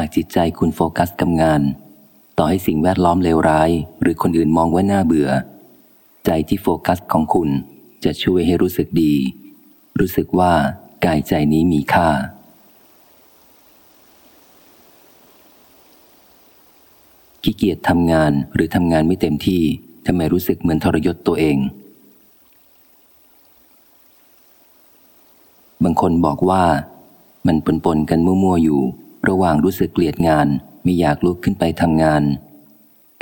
หากจิตใจคุณโฟกัสกับงาน ต่อให้สิ่งแวดล้อมเลวร้าย หรือคนอื่นมองว่าน่าเบื่อ ใจที่โฟกัสของคุณจะช่วยให้รู้สึกดี รู้สึกว่ากายใจนี้มีค่า ขี้เกียจทำงานหรือทำงานไม่เต็มที่ทำไมรู้สึกเหมือนทรยศตัวเอง บางคนบอกว่ามันปนปนกันมั่วๆอยู่ ระหว่างรู้สึกเกลียดงานไม่อยากลุกขึ้นไปทำงาน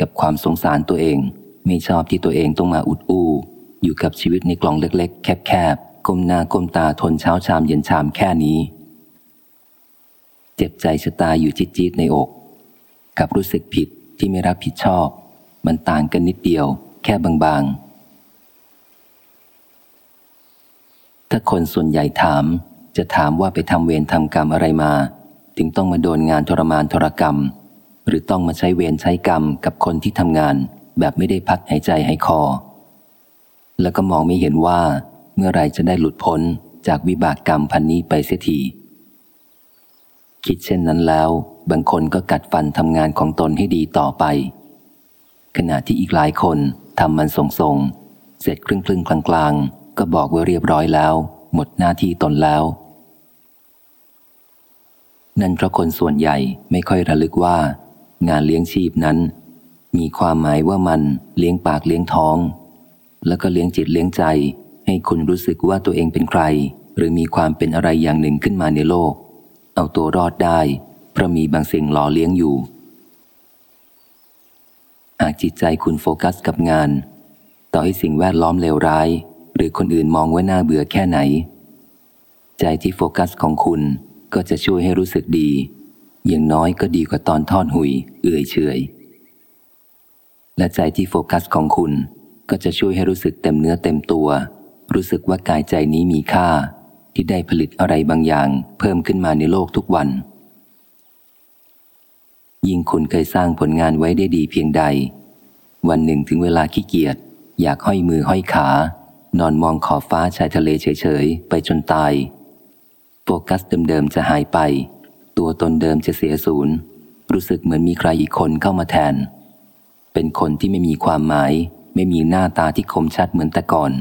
กับความสงสารตัวเอง ไม่ชอบที่ตัวเองต้องมาอุดอู้ อยู่กับชีวิตในกล่องเล็ก ๆ แคบๆก้มหน้าก้มตาทนเช้าชามเย็นชามแค่นี้ เจ็บใจชะตาอยู่จิตๆในอก กับรู้สึกผิดที่ไม่รับผิดชอบ มันต่างกันนิดเดียว แค่บางๆถ้าคนส่วนใหญ่ถาม จะถามว่าไปทำเวรทำกรรมอะไรมา ถึงต้องมาโดนงานทรมานทรกรรม หรือต้องมาใช้เวรใช้กรรมกับคนที่ทำงาน แบบไม่ได้พักหายใจหายคอ แล้วก็มองไม่เห็นว่า เมื่อไรจะได้หลุดพ้นจากวิบากกรรมพันนี้ไปเสียทีคิดเช่นนั้นแล้ว บางคนก็กัดฟันทำงานของตนให้ดีต่อไป ขณะที่อีกหลายคนทำมันส่งส่งเสร็จครึ่งครึ่งกลางกลางก็บอกว่าเรียบร้อยแล้ว หมดหน้าที่ตนแล้ว นั่นเพราะคนส่วนใหญ่ไม่ค่อยระลึกว่า งานเลี้ยงชีพนั้น มีความหมายว่ามันเลี้ยงปากเลี้ยงท้อง แล้วก็เลี้ยงจิตเลี้ยงใจ ให้คุณรู้สึกว่าตัวเองเป็นใคร หรือมีความเป็นอะไรอย่างหนึ่งขึ้นมาในโลก เอาตัวรอดได้เพราะมีบางสิ่งหล่อเลี้ยงอยู่ หากจิตใจคุณโฟกัสกับงาน ต่อให้สิ่งแวดล้อมเลวร้าย หรือคนอื่นมองว่าน่าเบื่อแค่ไหน ใจที่โฟกัสของคุณ ก็จะช่วยให้รู้สึกดี อย่างน้อยก็ดีกว่าตอนทอดหุย เอื่อยเฉยและใจที่โฟกัสของคุณก็จะช่วยให้รู้สึกเต็มเนื้อเต็มตัว รู้สึกว่ากายใจนี้มีค่า ที่ได้ผลิตอะไรบางอย่าง เพิ่มขึ้นมาในโลกทุกวัน ยิ่งคุณเคยสร้างผลงานไว้ได้ดีเพียงใด วันหนึ่งถึงเวลาขี้เกียจอยากห้อยมือห้อยขา นอนมองขอบฟ้าชายทะเลเฉยๆ ไปจนตาย โฟกัสเดิมๆจะหายไป ตัวตนเดิมจะเสียศูนย์ รู้สึกเหมือนมีใครอีกคนเข้ามาแทน เป็นคนที่ไม่มีความหมาย ไม่มีหน้าตาที่คมชัดเหมือนแต่ก่อน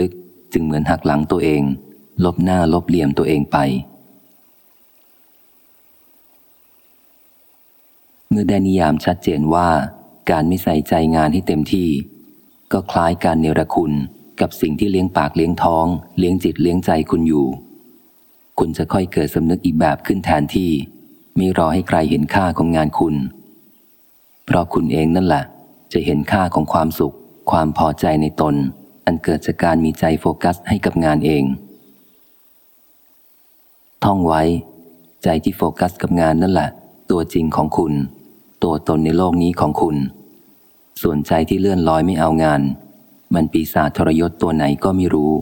ลึกๆ จึงเหมือนหักหลังตัวเอง ลบหน้าลบเหลี่ยมตัวเองไป เมื่อได้นิยามชัดเจนว่า การไม่ใส่ใจงานให้เต็มที่ ก็คล้ายการเนรคุณ กับสิ่งที่เลี้ยงปากเลี้ยงท้อง เลี้ยงจิตเลี้ยงใจคุณอยู่ คุณจะค่อยเกิดสำนึกอีกแบบขึ้นแทนที่ไม่รอให้ใครเห็นค่าของงานคุณ เพราะคุณเองนั่นแหละจะเห็นค่าของความสุข ความพอใจในตน อันเกิดจากการมีใจโฟกัสให้กับงานเอง ท่องไว้ ใจที่โฟกัสกับงานนั่นแหละ ตัวจริงของคุณ ตัวตนในโลกนี้ของคุณ ส่วนใจที่เลื่อนลอยไม่เอางาน มันปีศาจทรยศตัวไหนก็ไม่รู้